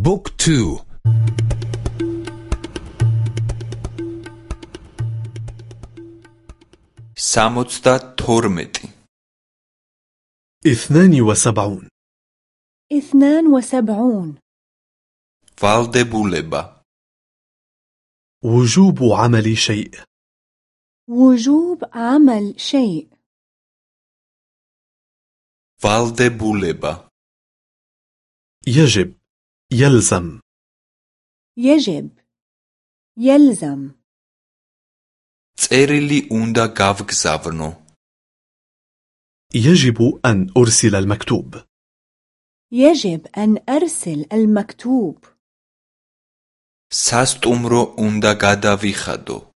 book two. სამოცდათორმეტი اثنان وسبعون. اثنان وسبعون. ვალდებულება وجوب عمل شيء. وجوب عمل شيء. فالدبولبا يجب. يلزم يجب يلزم წერილი უნდა გავგზავნო يجب أن أرسل المكتوب يجب أن أرسل المكتوب სასტუმრო უნდა გადავიხადო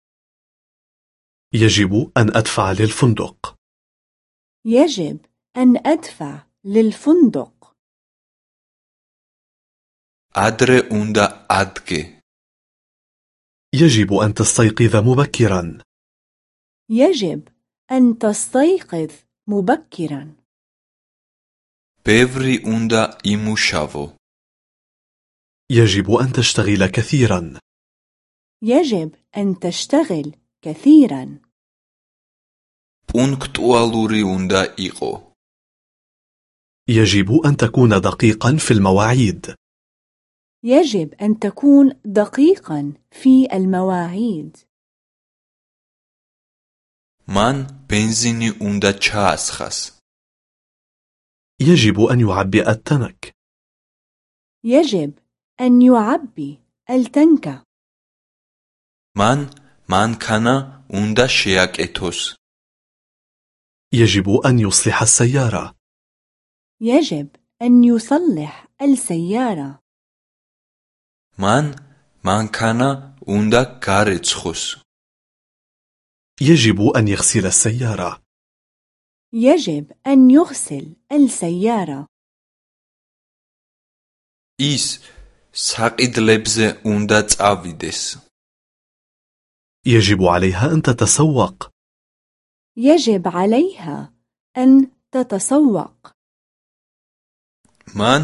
يجب أن أدفع للفندق يجب أن أدفع للفندق ადრე უნდა ადგე يجب أن تستيقظ مبكرا يجب أن تستيقظ مبكرا ბევრი უნდა იმუშავო يجب أن تشتغل كثيرا يجب أن تشتغل كثيرا პუნქტუალური უნდა იყო يجب أن تكون دقيقا في المواعيد يجب أن تكون دقيقا في المواعيد მან ბენზინი უნდა ჩაასხას يجب أن يعبئ التنك يجب أن يعبي التنك მან მანქანა უნდა შეაკეთოს يجب أن يصلح السيارة يجب أن يصلح السيارة მან მანქანა უნდა გარეცხოს يجب أن يغسل السيارة يجب أن يغسل السيارة ის საყიდლებზე უნდა წავიდეს يجب عليها أن تتسوق يجب عليها أن تتسوق მან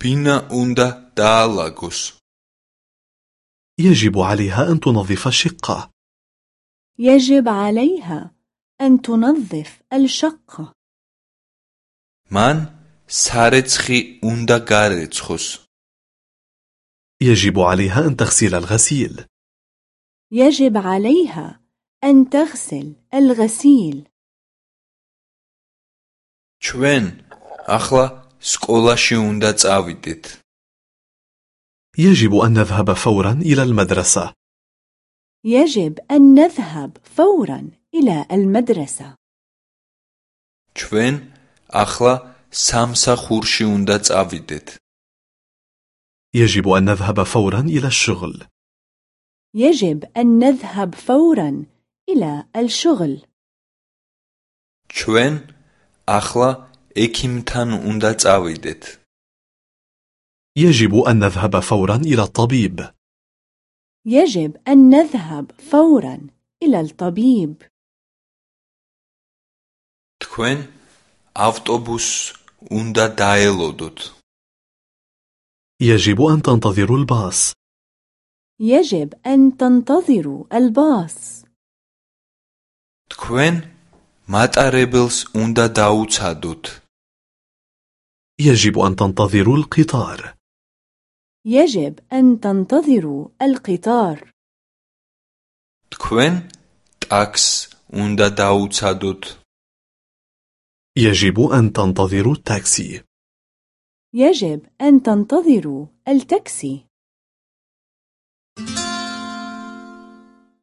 ბინა უნდა დაალაგოს يجب عليها أن تنظف الشقة يجب عليها أن تنظف الشقة მან სარეცხი უნდა გარეცხოს يجب عليها أن تغسل الغسيل يجب عليها أن تغسل الغسيل ჩვენ ახლა სკოლაში უნდა წავიდეთ يجب أن نذهب فورا إلى المدرسة يجب أن نذهب فورا إلى المدرسة ჩვენ ახლა სამსახურში უნდა წავიდეთ يجب أن نذهب فورا إلى الشغل يجب أن نذهب فورا إلى الشغل ჩვენ ახლა ექიმთან უნდა წავიდეთ يجب أن نذهب فورا إلى الطبيب يجب أن نذهب فورا إلى الطبيب თქვენ ავტობუსს უნდა დაელოდოთ يجب أن تنتظروا الباص يجب أن تنتظروا الباص თქვენ მატარებელს უნდა დაუცადოთ يجب أن تنتظروا القطار يجب أن تنتظروا القطار თქვენ ტაქსს უნდა დაუცადოთ يجب أن تنتظروا التاكسي يجب أن تنتظروا التاكسي